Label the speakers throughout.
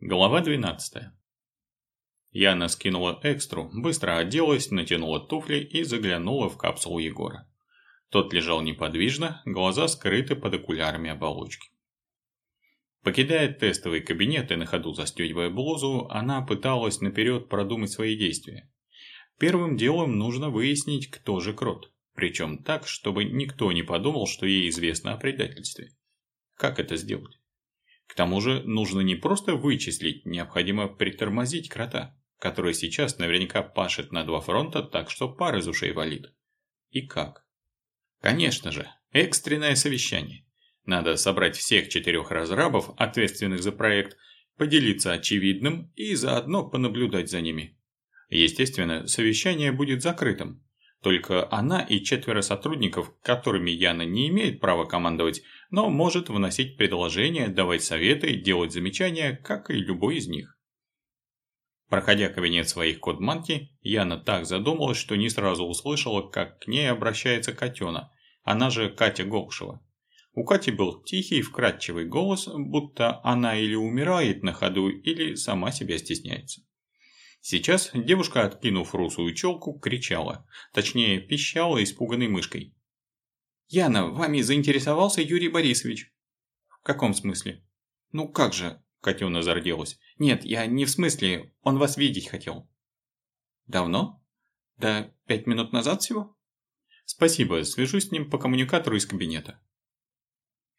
Speaker 1: Глава 12. Яна скинула экстру, быстро оделась, натянула туфли и заглянула в капсулу Егора. Тот лежал неподвижно, глаза скрыты под окулярами оболочки. Покидая тестовый кабинет и на ходу застегивая блузу, она пыталась наперед продумать свои действия. Первым делом нужно выяснить, кто же крот. Причем так, чтобы никто не подумал, что ей известно о предательстве. Как это сделать? К тому же нужно не просто вычислить, необходимо притормозить крота, который сейчас наверняка пашет на два фронта так, что пар из ушей валит. И как? Конечно же, экстренное совещание. Надо собрать всех четырех разрабов, ответственных за проект, поделиться очевидным и заодно понаблюдать за ними. Естественно, совещание будет закрытым. Только она и четверо сотрудников, которыми Яна не имеет права командовать, но может вносить предложения, давать советы, делать замечания, как и любой из них. Проходя кабинет своих кодманки, Яна так задумалась, что не сразу услышала, как к ней обращается Катена, она же Катя Голшева. У Кати был тихий, вкрадчивый голос, будто она или умирает на ходу, или сама себя стесняется. Сейчас девушка, откинув русую челку, кричала, точнее пищала испуганной мышкой. «Яна, вами заинтересовался Юрий Борисович». «В каком смысле?» «Ну как же?» – Катюна зарделась. «Нет, я не в смысле, он вас видеть хотел». «Давно?» «Да пять минут назад всего?» «Спасибо, свяжусь с ним по коммуникатору из кабинета».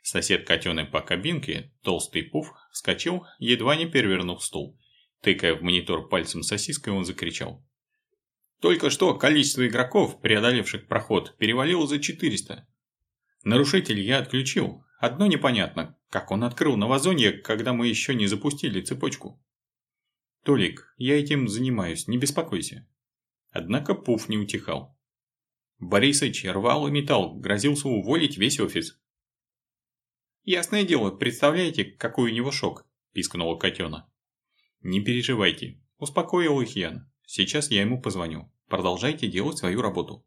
Speaker 1: Сосед Катюны по кабинке, толстый пуф, вскочил, едва не перевернув стул. Тыкая в монитор пальцем сосиской, он закричал. Только что количество игроков, преодолевших проход, перевалило за 400. Нарушитель я отключил. Одно непонятно, как он открыл новозонье, когда мы еще не запустили цепочку. Толик, я этим занимаюсь, не беспокойся. Однако Пуф не утихал. Борисыч рвал и металл, грозился уволить весь офис. «Ясное дело, представляете, какой у него шок?» – пискнула котена. «Не переживайте», – успокоил их Ян. «Сейчас я ему позвоню. Продолжайте делать свою работу».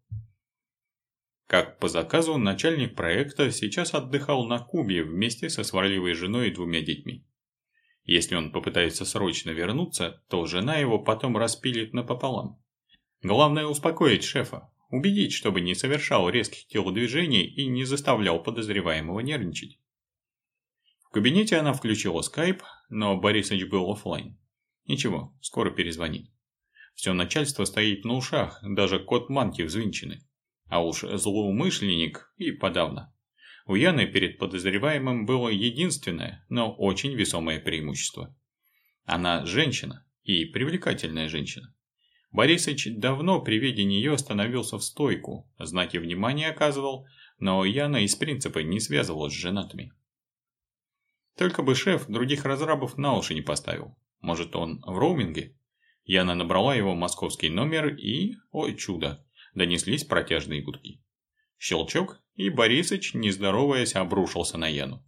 Speaker 1: Как по заказу, начальник проекта сейчас отдыхал на Кубе вместе со сварливой женой и двумя детьми. Если он попытается срочно вернуться, то жена его потом распилит напополам. Главное успокоить шефа, убедить, чтобы не совершал резких телодвижений и не заставлял подозреваемого нервничать. В кабинете она включила скайп, но Борисович был офлайн. Ничего, скоро перезвонит. Все начальство стоит на ушах, даже кот Манки взвинчены. А уж злоумышленник и подавно. У Яны перед подозреваемым было единственное, но очень весомое преимущество. Она женщина, и привлекательная женщина. Борисыч давно при виде нее становился в стойку, знаки внимания оказывал, но Яна из принципа не связывалась с женатыми. Только бы шеф других разрабов на уши не поставил. Может он в роуминге? Яна набрала его московский номер и, ой чудо, донеслись протяжные гудки. Щелчок, и Борисыч, не здороваясь, обрушился на Яну.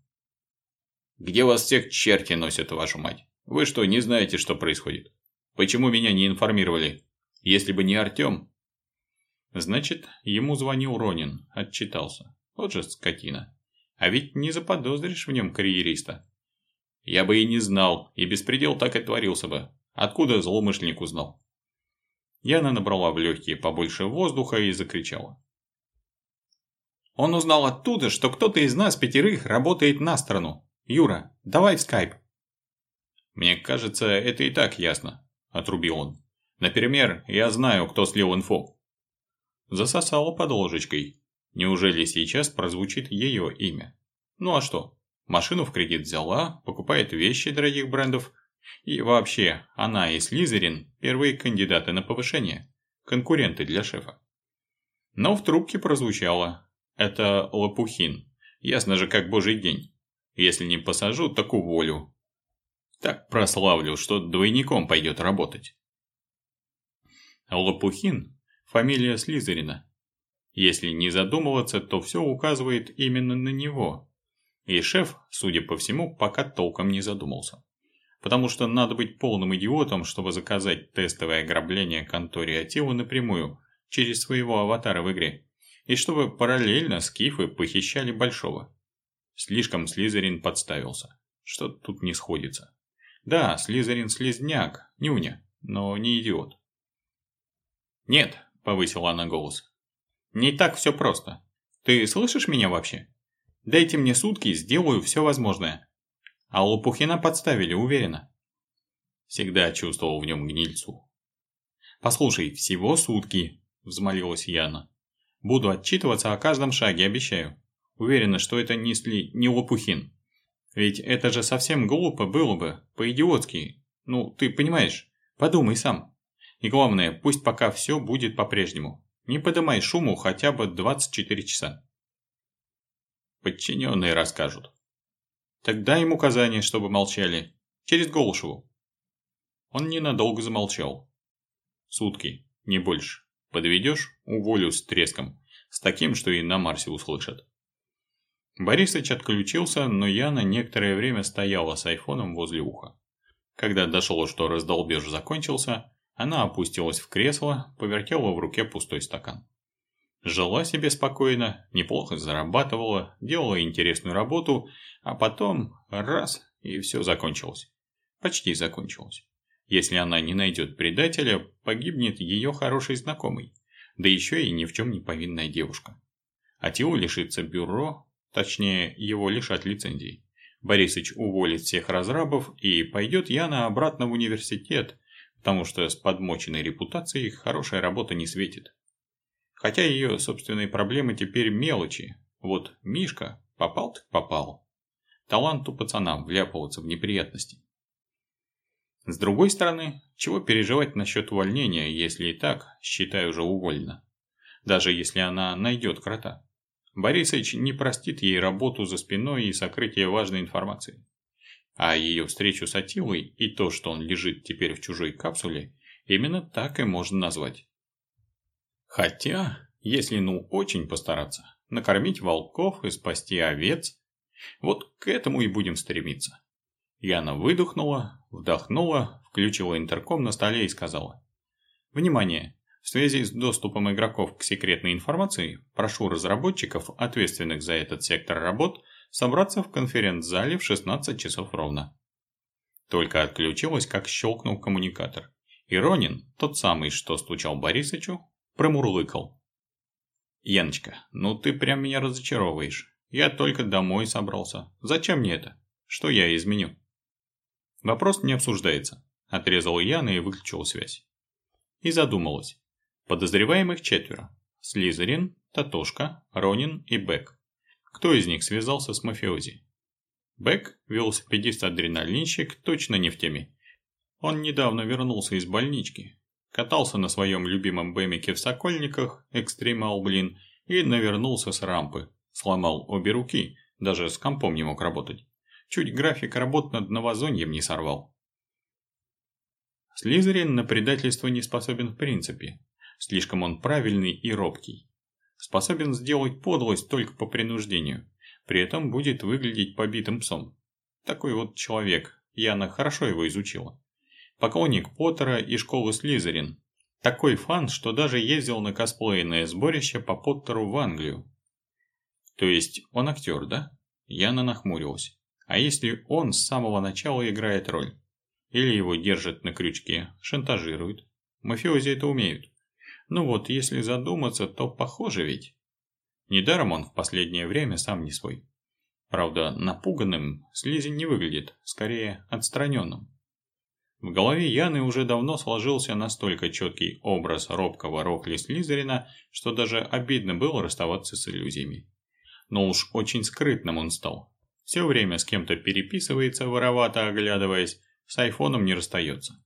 Speaker 1: «Где вас всех черти носят, вашу мать? Вы что, не знаете, что происходит? Почему меня не информировали? Если бы не Артем...» Значит, ему звонил Ронин, отчитался. Вот же скотина. А ведь не заподозришь в нем карьериста. Я бы и не знал, и беспредел так и творился бы. Откуда злоумышленник узнал? Яна набрала в легкие побольше воздуха и закричала. Он узнал оттуда, что кто-то из нас пятерых работает на страну. Юра, давай в скайп. Мне кажется, это и так ясно, отрубил он. Например, я знаю, кто слил инфо. Засосала под ложечкой. Неужели сейчас прозвучит ее имя? Ну а что? Машину в кредит взяла, покупает вещи дорогих брендов – и вообще, она и Слизерин – первые кандидаты на повышение, конкуренты для шефа. Но в трубке прозвучало «Это Лопухин, ясно же как божий день. Если не посажу, так уволю. Так прославлю, что двойником пойдет работать». Лопухин – фамилия Слизерина. Если не задумываться, то все указывает именно на него. И шеф, судя по всему, пока толком не задумался потому что надо быть полным идиотом, чтобы заказать тестовое ограбление конторе Атилы напрямую, через своего аватара в игре, и чтобы параллельно скифы похищали Большого. Слишком Слизерин подставился. Что тут не сходится. Да, Слизерин слизняк, нюня, но не идиот. «Нет», — повысила она голос, — «не так все просто. Ты слышишь меня вообще? Дайте мне сутки, сделаю все возможное. А Лопухина подставили, уверена». Всегда чувствовал в нем гнильцу. «Послушай, всего сутки», — взмолилась Яна. «Буду отчитываться о каждом шаге, обещаю. Уверена, что это не, сли... не Лопухин. Ведь это же совсем глупо было бы, по-идиотски. Ну, ты понимаешь, подумай сам. И главное, пусть пока все будет по-прежнему. Не подымай шуму хотя бы 24 часа. Подчиненные расскажут. Так дай им указание, чтобы молчали. Через Голышеву. Он ненадолго замолчал. Сутки, не больше. Подведешь – уволю с треском. С таким, что и на Марсе услышат. Борисыч отключился, но Яна некоторое время стояла с айфоном возле уха. Когда дошло, что раздолбеж закончился, она опустилась в кресло, повертела в руке пустой стакан. Жила себе спокойно, неплохо зарабатывала, делала интересную работу, а потом раз и все закончилось. Почти закончилось. Если она не найдет предателя, погибнет ее хороший знакомый, да еще и ни в чем не повинная девушка. А Тио лишится бюро, Точнее, его лишат лицензий. Борисыч уволит всех разрабов и пойдет Яна обратно в университет, потому что с подмоченной репутацией хорошая работа не светит. Хотя ее собственные проблемы теперь мелочи. Вот Мишка попал так попал. У пацана вляпываться в неприятности. С другой стороны, чего переживать насчет увольнения, если и так, считай, уже уволена. Даже если она найдет крота. Борисович не простит ей работу за спиной и сокрытие важной информации. А ее встречу с Атилой и то, что он лежит теперь в чужой капсуле, именно так и можно назвать. Хотя, если ну очень постараться, накормить волков и спасти овец, вот к этому и будем стремиться. Яна выдохнула, вдохнула, включила интерком на столе и сказала. «Внимание! В связи с доступом игроков к секретной информации, прошу разработчиков, ответственных за этот сектор работ, собраться в конференц-зале в 16 часов ровно. Только отключилась, как щелкнул коммуникатор. И Ронин, тот самый, что стучал Борисычу, промурлыкал. «Яночка, ну ты прям меня разочаровываешь. Я только домой собрался. Зачем мне это? Что я изменю?» «Вопрос не обсуждается», – отрезала Яна и выключила связь. И задумалась. Подозреваемых четверо. Слизерин, Татошка, Ронин и Бек. Кто из них связался с мафиози? Бек, велосипедист-адреналинщик, точно не в теме. Он недавно вернулся из больнички. Катался на своем любимом бэмике в Сокольниках, экстремал, блин, и навернулся с рампы. Сломал обе руки, даже с компом не мог работать. Чуть график работ над новозоньем не сорвал. Слизерин на предательство не способен в принципе. Слишком он правильный и робкий. Способен сделать подлость только по принуждению. При этом будет выглядеть побитым псом. Такой вот человек. Яна хорошо его изучила. Поклонник Поттера и школы Слизерин. Такой фан, что даже ездил на косплейное сборище по Поттеру в Англию. То есть он актер, да? Яна нахмурилась. А если он с самого начала играет роль? Или его держат на крючке, шантажируют? Мафиози это умеют. Ну вот, если задуматься, то похоже ведь. Недаром он в последнее время сам не свой. Правда, напуганным Слизень не выглядит, скорее отстраненным. В голове Яны уже давно сложился настолько четкий образ робкого Рокли Слизерина, что даже обидно было расставаться с иллюзиями. Но уж очень скрытным он стал. Все время с кем-то переписывается, воровато оглядываясь, с айфоном не расстается.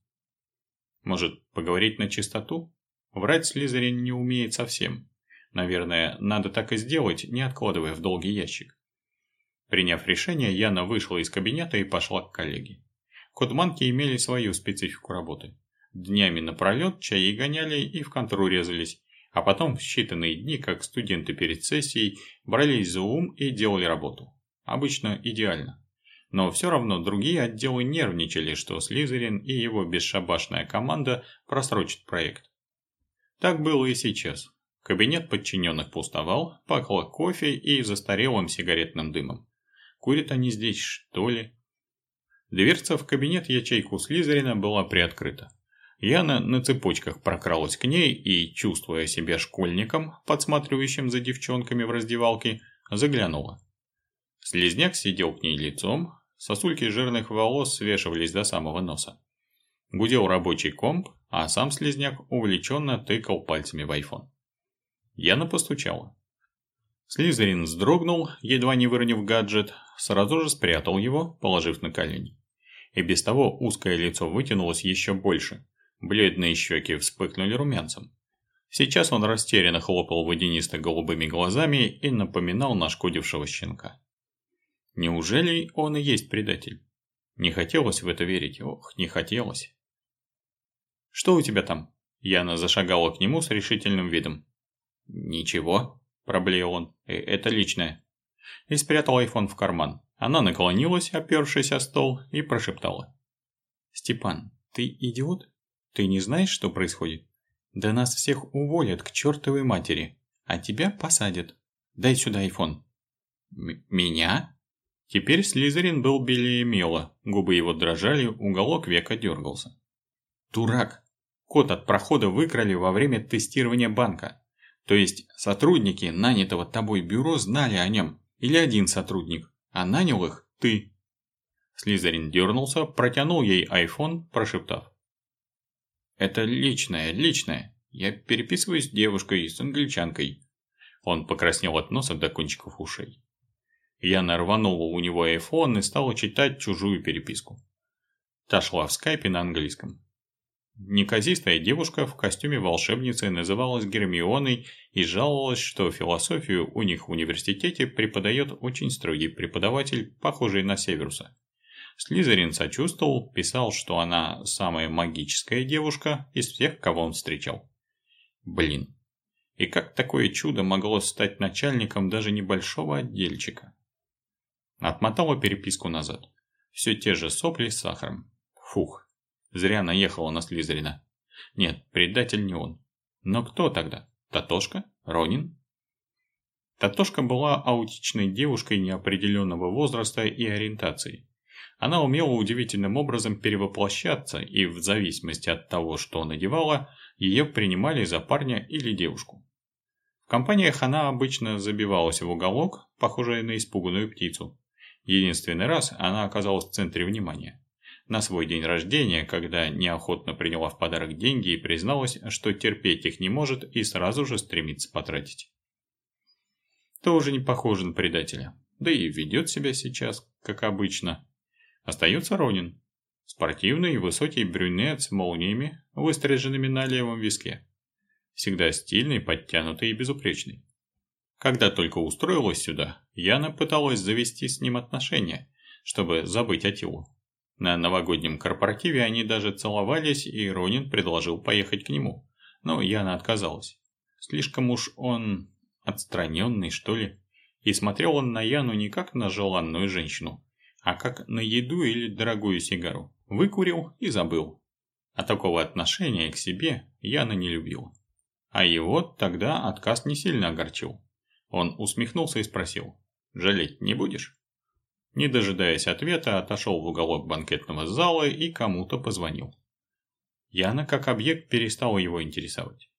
Speaker 1: Может, поговорить на чистоту? Врать Слизерин не умеет совсем. Наверное, надо так и сделать, не откладывая в долгий ящик. Приняв решение, Яна вышла из кабинета и пошла к коллеге. Кодманки имели свою специфику работы. Днями напролет чаи гоняли и в контру резались, а потом в считанные дни, как студенты перед сессией, брались за ум и делали работу. Обычно идеально. Но все равно другие отделы нервничали, что Слизерин и его бесшабашная команда просрочат проект. Так было и сейчас. Кабинет подчиненных пустовал, пахло кофе и застарелым сигаретным дымом. Курят они здесь, что ли? Дверца в кабинет-ячейку Слизерина была приоткрыта. Яна на цепочках прокралась к ней и, чувствуя себя школьником, подсматривающим за девчонками в раздевалке, заглянула. Слизняк сидел к ней лицом, сосульки жирных волос свешивались до самого носа. Гудел рабочий комп, а сам слизняк увлеченно тыкал пальцами в айфон. Яна постучала. Слизерин вздрогнул, едва не выронив гаджет, сразу же спрятал его, положив на колени. И без того узкое лицо вытянулось еще больше. Бледные щеки вспыхнули румянцем. Сейчас он растерянно хлопал водянисто-голубыми глазами и напоминал нашкодившего щенка. Неужели он и есть предатель? Не хотелось в это верить, ох, не хотелось. «Что у тебя там?» Яна зашагала к нему с решительным видом. «Ничего», – проблеял он, «Э, – «это личное». И спрятал айфон в карман. Она наклонилась, опершись о стол, и прошептала. «Степан, ты идиот? Ты не знаешь, что происходит? Да нас всех уволят к чертовой матери, а тебя посадят. Дай сюда айфон». «Меня?» Теперь Слизерин был белее мела, губы его дрожали, уголок века дергался. «Дурак! Код от прохода выкрали во время тестирования банка. То есть сотрудники нанятого тобой бюро знали о нем, или один сотрудник, а нанял их ты». Слизерин дернулся, протянул ей айфон, прошептав. «Это личное, личное. Я переписываюсь с девушкой, с англичанкой». Он покраснел от носа до кончиков ушей. Яна рванула у него айфон и стала читать чужую переписку. Та шла в скайпе на английском. Неказистая девушка в костюме волшебницы называлась Гермионой и жаловалась, что философию у них в университете преподает очень строгий преподаватель, похожий на Северуса. Слизерин сочувствовал, писал, что она самая магическая девушка из всех, кого он встречал. Блин. И как такое чудо могло стать начальником даже небольшого отдельчика? Отмотала переписку назад. Все те же сопли с сахаром. Фух, зря наехала на Слизерина. Нет, предатель не он. Но кто тогда? Татошка? Ронин? Татошка была аутичной девушкой неопределенного возраста и ориентации. Она умела удивительным образом перевоплощаться, и в зависимости от того, что надевала, ее принимали за парня или девушку. В компаниях она обычно забивалась в уголок, похожая на испуганную птицу, Единственный раз она оказалась в центре внимания. На свой день рождения, когда неохотно приняла в подарок деньги и призналась, что терпеть их не может и сразу же стремится потратить. Тоже не похоже на предателя. Да и ведет себя сейчас, как обычно. Остается Ронин. Спортивный высокий брюнет с молниями, выстриженными на левом виске. Всегда стильный, подтянутый и безупречный. Когда только устроилась сюда, Яна пыталась завести с ним отношения, чтобы забыть Атилу. На новогоднем корпоративе они даже целовались, и Ронин предложил поехать к нему. Но Яна отказалась. Слишком уж он отстраненный, что ли. И смотрел он на Яну не как на желанную женщину, а как на еду или дорогую сигару. Выкурил и забыл. А такого отношения к себе Яна не любила. А его тогда отказ не сильно огорчил. Он усмехнулся и спросил. «Жалеть не будешь?» Не дожидаясь ответа, отошел в уголок банкетного зала и кому-то позвонил. Яна как объект перестала его интересовать.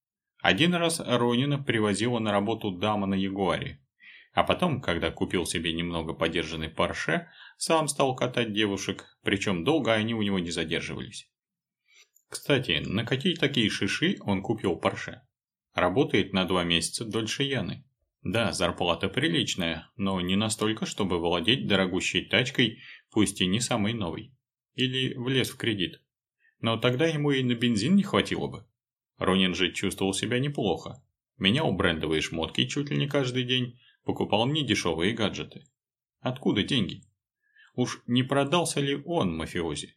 Speaker 1: Один раз Ронина привозила на работу дама на Ягуаре, а потом, когда купил себе немного подержанный парше, сам стал катать девушек, причем долго они у него не задерживались. Кстати, на какие такие шиши он купил парше? Работает на два месяца дольше Яны. Да, зарплата приличная, но не настолько, чтобы владеть дорогущей тачкой, пусть и не самой новой. Или влез в кредит. Но тогда ему и на бензин не хватило бы. Ронин же чувствовал себя неплохо. Менял брендовые шмотки чуть ли не каждый день, покупал недешевые гаджеты. Откуда деньги? Уж не продался ли он мафиози?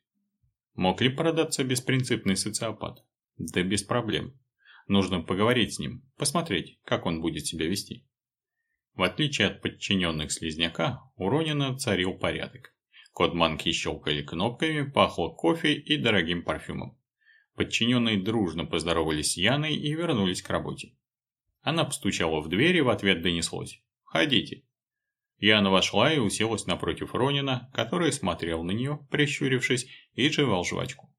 Speaker 1: Мог ли продаться беспринципный социопат? Да без проблем. Нужно поговорить с ним, посмотреть, как он будет себя вести. В отличие от подчиненных Слизняка, у Ронина царил порядок. Кодманки щелкали кнопками, пахло кофе и дорогим парфюмом. Подчиненные дружно поздоровались с Яной и вернулись к работе. Она постучала в дверь и в ответ донеслось. «Ходите». Яна вошла и уселась напротив Ронина, который смотрел на нее, прищурившись, и жевал жвачку.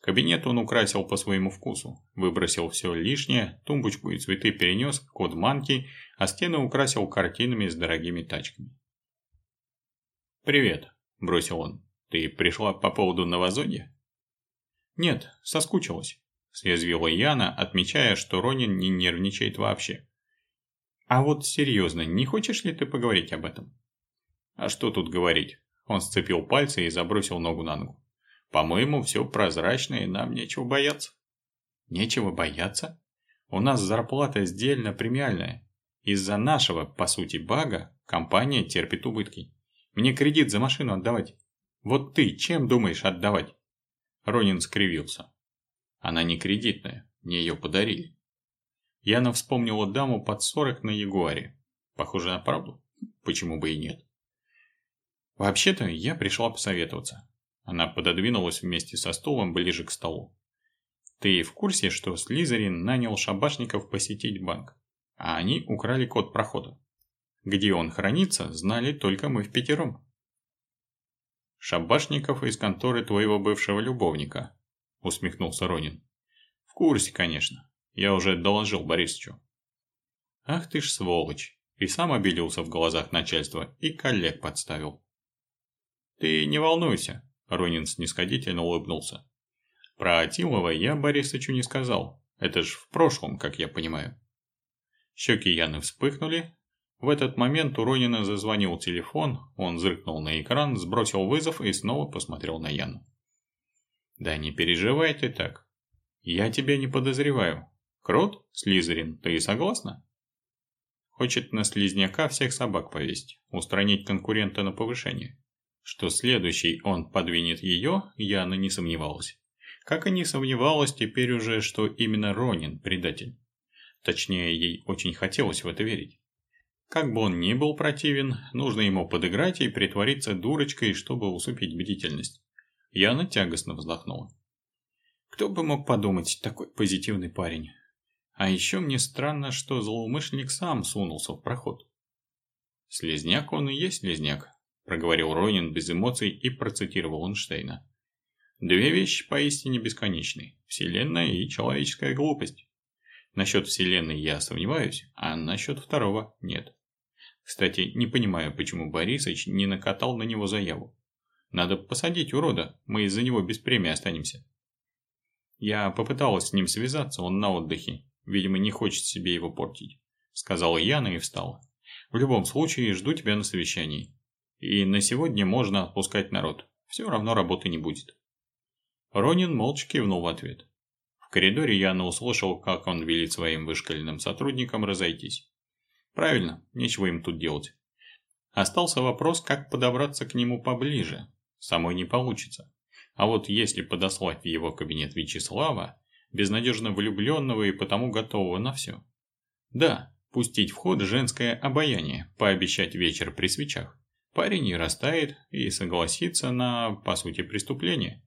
Speaker 1: Кабинет он украсил по своему вкусу, выбросил все лишнее, тумбочку и цветы перенес к кодманке, а стены украсил картинами с дорогими тачками. «Привет», – бросил он. «Ты пришла по поводу новозодья?» «Нет, соскучилась», – съязвила Яна, отмечая, что Ронин не нервничает вообще. А вот серьезно, не хочешь ли ты поговорить об этом? А что тут говорить? Он сцепил пальцы и забросил ногу на ногу. По-моему, все прозрачно и нам нечего бояться. Нечего бояться? У нас зарплата сдельно премиальная. Из-за нашего, по сути, бага компания терпит убытки. Мне кредит за машину отдавать. Вот ты чем думаешь отдавать? Ронин скривился. Она не кредитная, мне ее подарили. Яна вспомнила даму под сорок на Ягуаре. Похоже на правду? Почему бы и нет? Вообще-то я пришла посоветоваться. Она пододвинулась вместе со стулом ближе к столу. Ты в курсе, что Слизерин нанял шабашников посетить банк, а они украли код прохода? Где он хранится, знали только мы в пятером. Шабашников из конторы твоего бывшего любовника, усмехнулся Ронин. В курсе, конечно. Я уже доложил Борисовичу. Ах ты ж сволочь. И сам обиделся в глазах начальства, и коллег подставил. Ты не волнуйся, Ронин снисходительно улыбнулся. Про Атилова я Борисовичу не сказал. Это ж в прошлом, как я понимаю. Щеки Яны вспыхнули. В этот момент у Ронина зазвонил телефон, он зыркнул на экран, сбросил вызов и снова посмотрел на Яну. «Да не переживай ты так. Я тебя не подозреваю. Крот, Слизерин, ты согласна? Хочет на слизняка всех собак повесить, устранить конкурента на повышение. Что следующий он подвинет ее, Яна не сомневалась. Как и не сомневалась теперь уже, что именно Ронин предатель. Точнее, ей очень хотелось в это верить. Как бы он ни был противен, нужно ему подыграть и притвориться дурочкой, чтобы усыпить бдительность. Яна тягостно вздохнула. Кто бы мог подумать, такой позитивный парень. А еще мне странно, что злоумышленник сам сунулся в проход. «Слизняк он и есть слизняк», – проговорил Ронин без эмоций и процитировал Эйнштейна. «Две вещи поистине бесконечны – Вселенная и человеческая глупость. Насчет Вселенной я сомневаюсь, а насчет второго – нет. Кстати, не понимаю, почему Борисыч не накатал на него заяву. Надо посадить урода, мы из-за него без премии останемся». Я попыталась с ним связаться, он на отдыхе, Видимо, не хочет себе его портить. Сказала Яна и встала. В любом случае, жду тебя на совещании. И на сегодня можно отпускать народ. Все равно работы не будет. Ронин молча кивнул в ответ. Коридоре Яна услышал, как он велит своим вышкаленным сотрудникам разойтись. Правильно, нечего им тут делать. Остался вопрос, как подобраться к нему поближе. Самой не получится. А вот если подослать в его кабинет Вячеслава, безнадежно влюбленного и потому готового на все. Да, пустить в ход женское обаяние, пообещать вечер при свечах. Парень не растает и согласится на, по сути, преступление.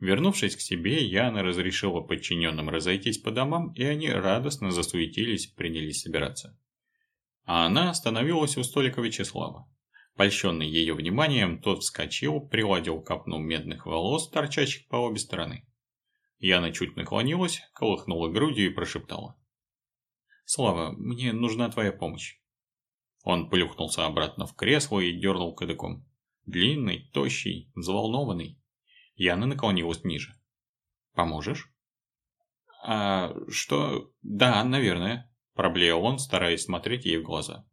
Speaker 1: Вернувшись к себе, Яна разрешила подчиненным разойтись по домам, и они радостно засуетились, принялись собираться. А она остановилась у столика Вячеслава. Польщенный ее вниманием, тот вскочил, приладил копну медных волос, торчащих по обе стороны. Яна чуть наклонилась, колыхнула грудью и прошептала. «Слава, мне нужна твоя помощь». Он плюхнулся обратно в кресло и дернул кадыком. Длинный, тощий, взволнованный. Яна наклонилась ниже. «Поможешь?» «А что? Да, наверное», – проблеял он, стараясь смотреть ей в глаза.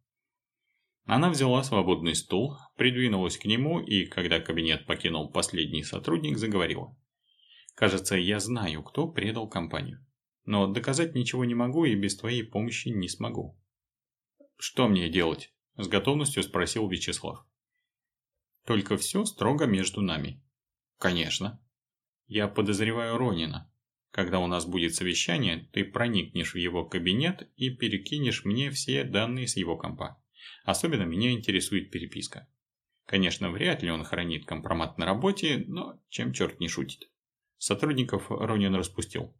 Speaker 1: Она взяла свободный стул, придвинулась к нему и, когда кабинет покинул последний сотрудник, заговорила. Кажется, я знаю, кто предал компанию. Но доказать ничего не могу и без твоей помощи не смогу. Что мне делать? С готовностью спросил Вячеслав. Только все строго между нами. Конечно. Я подозреваю Ронина. Когда у нас будет совещание, ты проникнешь в его кабинет и перекинешь мне все данные с его компа. Особенно меня интересует переписка. Конечно, вряд ли он хранит компромат на работе, но чем черт не шутит. Сотрудников Ронин распустил.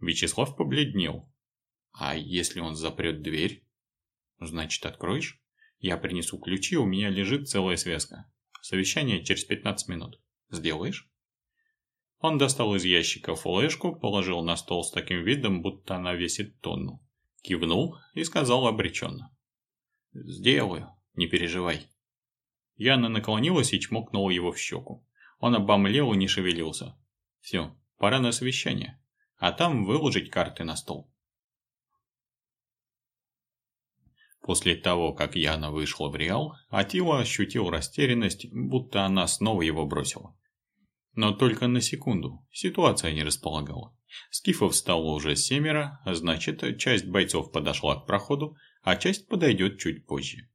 Speaker 1: Вячеслав побледнел. А если он запрет дверь? Значит, откроешь? Я принесу ключи, у меня лежит целая связка. Совещание через 15 минут. Сделаешь? Он достал из ящика флешку, положил на стол с таким видом, будто она весит тонну. Кивнул и сказал обреченно. «Сделаю, не переживай». Яна наклонилась и чмокнула его в щеку. Он обомлел и не шевелился. «Все, пора на совещание, а там выложить карты на стол». После того, как Яна вышла в Реал, Атила ощутил растерянность, будто она снова его бросила. Но только на секунду, ситуация не располагала. Скифов стало уже семеро, значит, часть бойцов подошла к проходу, а часть подойдет чуть позже.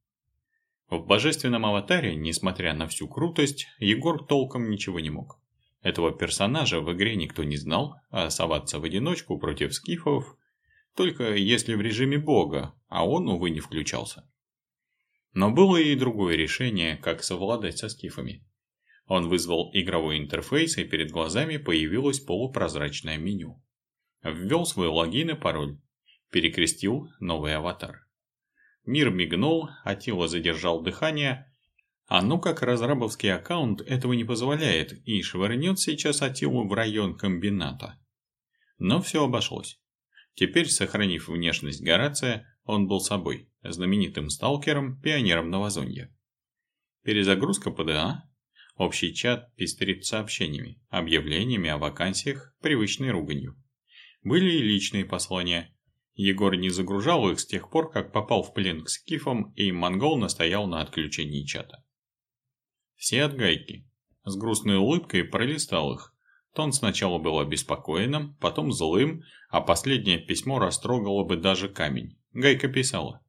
Speaker 1: В божественном аватаре, несмотря на всю крутость, Егор толком ничего не мог. Этого персонажа в игре никто не знал, а соваться в одиночку против скифов только если в режиме бога, а он, увы, не включался. Но было и другое решение, как совладать со скифами. Он вызвал игровой интерфейс, и перед глазами появилось полупрозрачное меню. Ввел свой логин и пароль. Перекрестил новый аватар. Мир мигнул, Атила задержал дыхание, а ну как разрабовский аккаунт этого не позволяет и швырнет сейчас Атилу в район комбината. Но все обошлось. Теперь, сохранив внешность Горация, он был собой, знаменитым сталкером, пионером Новозонья. Перезагрузка ПДА, общий чат пестрит сообщениями, объявлениями о вакансиях, привычной руганью. Были и личные послания. Егор не загружал их с тех пор, как попал в плен к скифам, и монгол настоял на отключении чата. Все от гайки. С грустной улыбкой пролистал их, Тон сначала был обеспокоенным, потом злым, а последнее письмо растрогало бы даже камень. Гайка писала.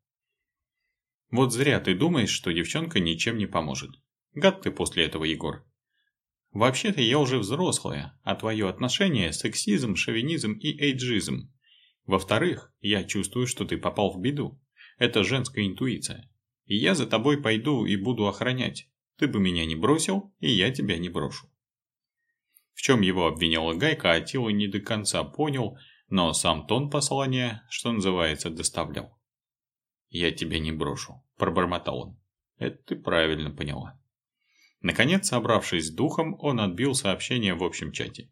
Speaker 1: «Вот зря ты думаешь, что девчонка ничем не поможет. Гад ты после этого, Егор. Вообще-то я уже взрослая, а твое отношение – сексизм, шовинизм и эйджизм. Во-вторых, я чувствую, что ты попал в беду. Это женская интуиция. И я за тобой пойду и буду охранять. Ты бы меня не бросил, и я тебя не брошу. В чем его обвиняла Гайка, Атила не до конца понял, но сам тон послания, что называется, доставлял. «Я тебя не брошу», – пробормотал он. «Это ты правильно поняла». Наконец, собравшись с духом, он отбил сообщение в общем чате.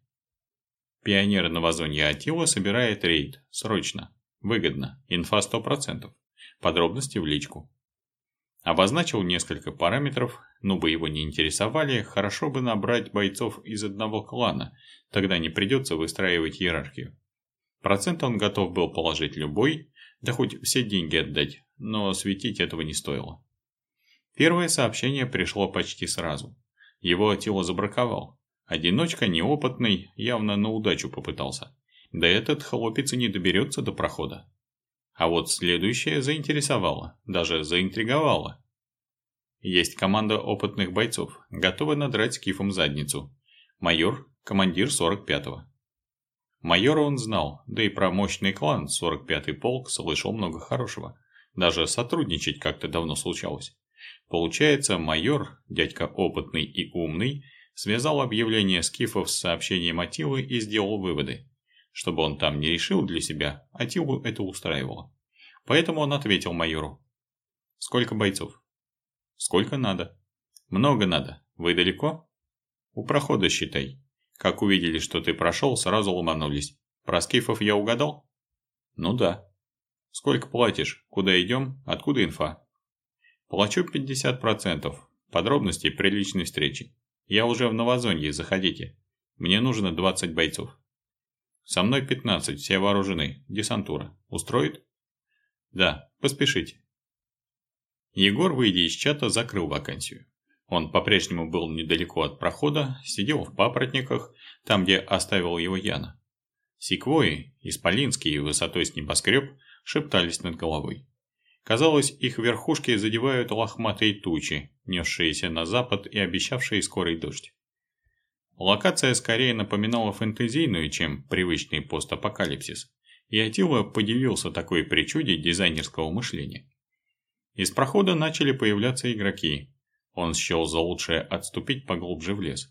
Speaker 1: Пионер Новозонья Атила собирает рейд. Срочно. Выгодно. Инфа 100%. Подробности в личку. Обозначил несколько параметров, ну бы его не интересовали, хорошо бы набрать бойцов из одного клана, тогда не придется выстраивать иерархию. Процент он готов был положить любой, да хоть все деньги отдать, но светить этого не стоило. Первое сообщение пришло почти сразу. Его Атила забраковал. Одиночка неопытный, явно на удачу попытался. Да этот хлопец не доберется до прохода. А вот следующее заинтересовало, даже заинтриговало. Есть команда опытных бойцов, готовы надрать скифом задницу. Майор, командир 45-го. Майора он знал, да и про мощный клан 45-й полк слышал много хорошего. Даже сотрудничать как-то давно случалось. Получается, майор, дядька опытный и умный, связал объявление скифов с сообщением Атилы и сделал выводы. Чтобы он там не решил для себя, Атилу это устраивало. Поэтому он ответил майору. «Сколько бойцов?» «Сколько надо?» «Много надо. Вы далеко?» «У прохода считай. Как увидели, что ты прошел, сразу ломанулись. Про скифов я угадал?» «Ну да». «Сколько платишь? Куда идем? Откуда инфа?» «Плачу 50%. Подробности при личной встрече. Я уже в Новозонье, заходите. Мне нужно 20 бойцов». Со мной 15, все вооружены. Десантура. Устроит? Да, поспешите. Егор, выйдя из чата, закрыл вакансию. Он по-прежнему был недалеко от прохода, сидел в папоротниках, там, где оставил его Яна. Секвои, исполинские высотой с небоскреб, шептались над головой. Казалось, их верхушки задевают лохматые тучи, несшиеся на запад и обещавшие скорый дождь. Локация скорее напоминала фэнтезийную, чем привычный постапокалипсис, и Атила подивился такой причуде дизайнерского мышления. Из прохода начали появляться игроки. Он счел за лучшее отступить поглубже в лес.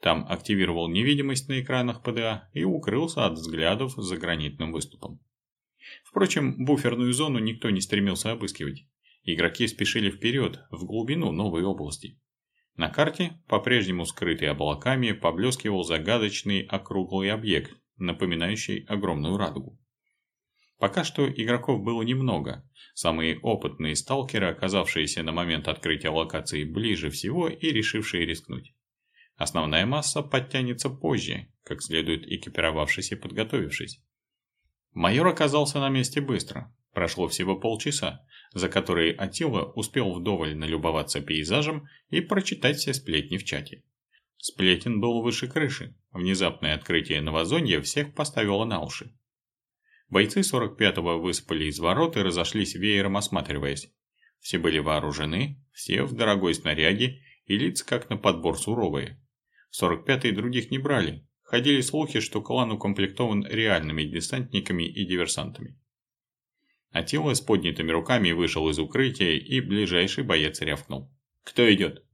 Speaker 1: Там активировал невидимость на экранах ПДА и укрылся от взглядов за гранитным выступом. Впрочем, буферную зону никто не стремился обыскивать. Игроки спешили вперед, в глубину новой области. На карте, по-прежнему скрытый облаками, поблескивал загадочный округлый объект, напоминающий огромную радугу. Пока что игроков было немного. Самые опытные сталкеры, оказавшиеся на момент открытия локации ближе всего и решившие рискнуть. Основная масса подтянется позже, как следует экипировавшись и подготовившись. Майор оказался на месте быстро. Прошло всего полчаса, за которые Атила успел вдоволь налюбоваться пейзажем и прочитать все сплетни в чате. Сплетен был выше крыши. Внезапное открытие новозонья всех поставило на уши. Бойцы 45-го выспали из ворот и разошлись веером осматриваясь. Все были вооружены, все в дорогой снаряге и лица как на подбор суровые. 45-й других не брали. Ходили слухи, что клан укомплектован реальными десантниками и диверсантами. Атила с поднятыми руками вышел из укрытия, и ближайший боец рявкнул. «Кто идет?»